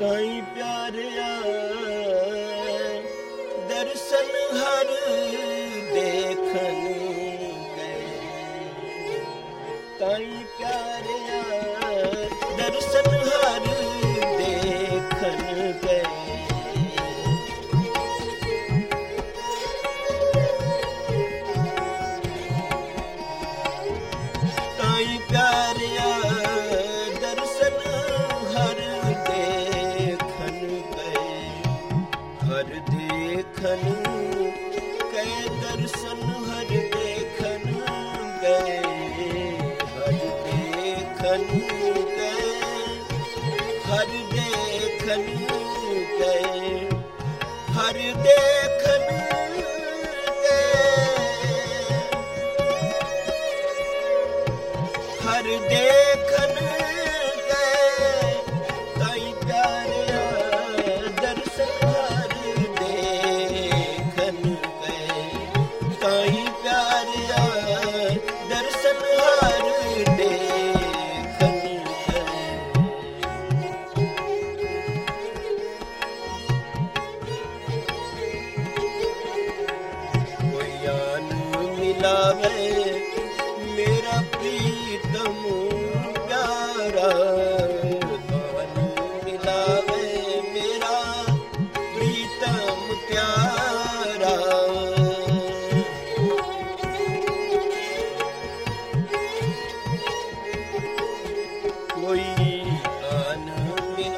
ਸਾਈ ਪਿਆਰਿਆ ਦਰਸ਼ਨ ਹਰ ਕੈ ਦਰਸ਼ਨ ਹਰ ਦੇਖਨ ਕੈ ਹਰ ਦੇਖਨ ਕੈ ਹਰ ਦੇਖਨ ਕੈ ਹਰ ਦੇਖਨ ਹਰ ਦੇ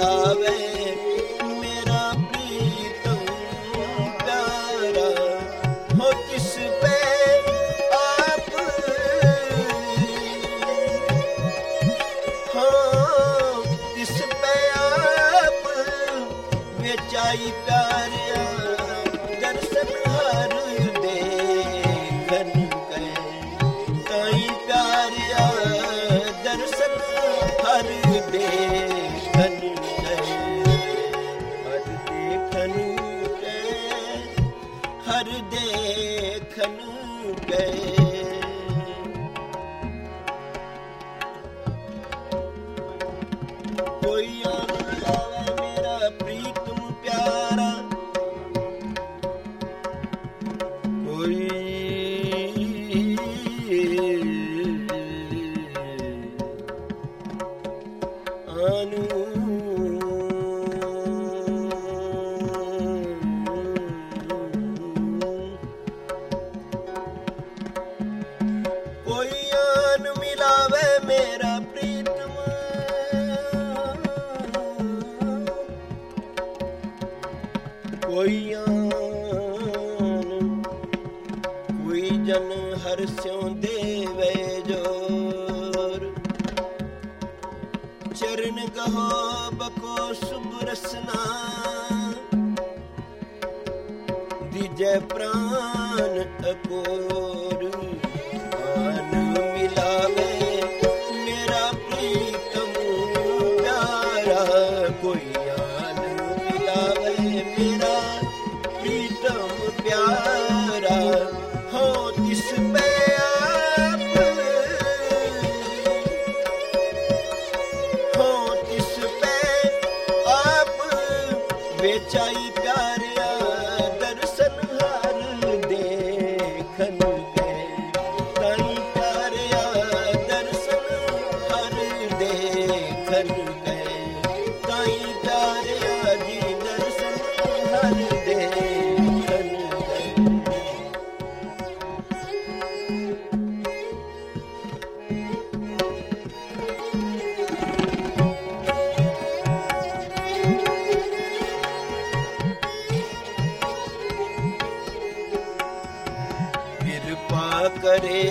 love ਹੋਈਆਂ ਕੋਈ ਜਨ ਹਰ ਸਿਉ ਦੇਵੇ ਜੋਰ। ਚਰਨ ਕਹੋ ਬਕੋ ਸੁਭ ਰਸਨਾ, ਦੀਜੈ ਪ੍ਰਾਨ ਅਕੋ ਕਰੇ।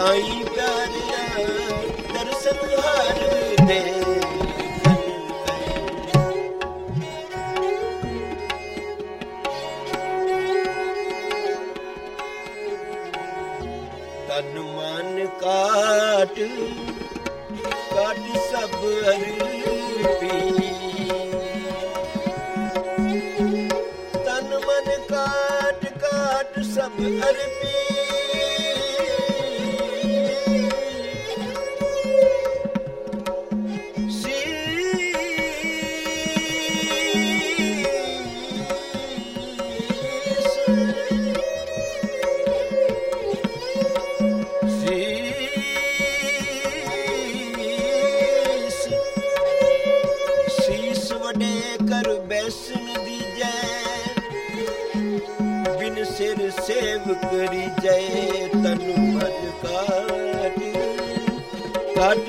ਤਾਈ ਪਿਆਰਿਆ, ਦਰਸ਼ਨ ਹਰ ਦੇ। ਤਨ ਮਨ ਕਾਟ ਕਾਟ ਸਭ ਅਰਪੀ। ਤਨ ਮਨ ਕਾਟ ਕਾਟ ਸਭ ਅਰਪੀ।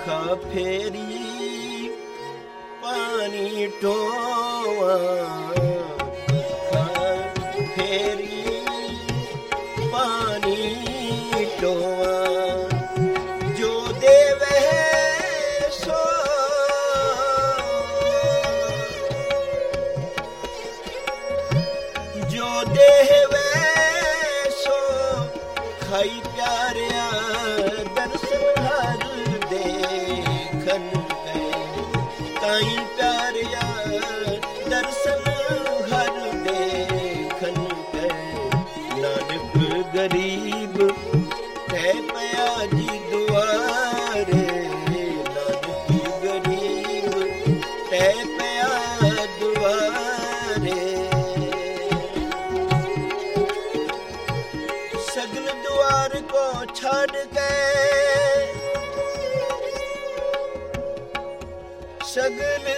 મુખ ફેરી પાણી ટોવા ਛੱਡ ਕੇ ਸਗਲ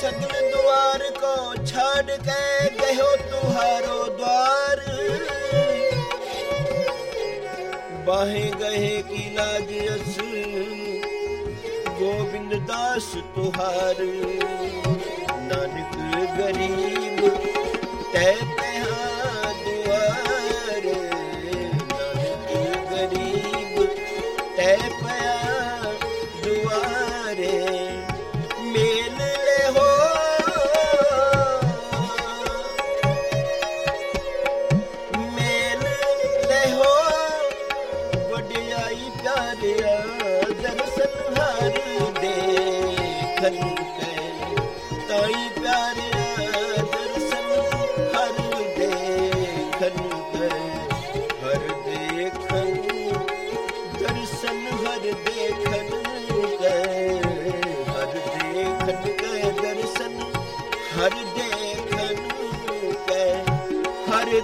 ਸਗਲ ਦੁਆਰ ਕੋ ਛੱਡ ਕੇ ਗਇਓ ਤੁਹਾਰੋ ਦੁਆਰ। ਬਾਹੇ ਗਏ ਕੀ ਲਾਜ ਅਸ। ਗੋਬਿੰਦ ਦਾਸ ਤੁਹਾਰ। ਨਾਨਕ ਗਰੀਬ ਤੈ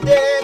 day.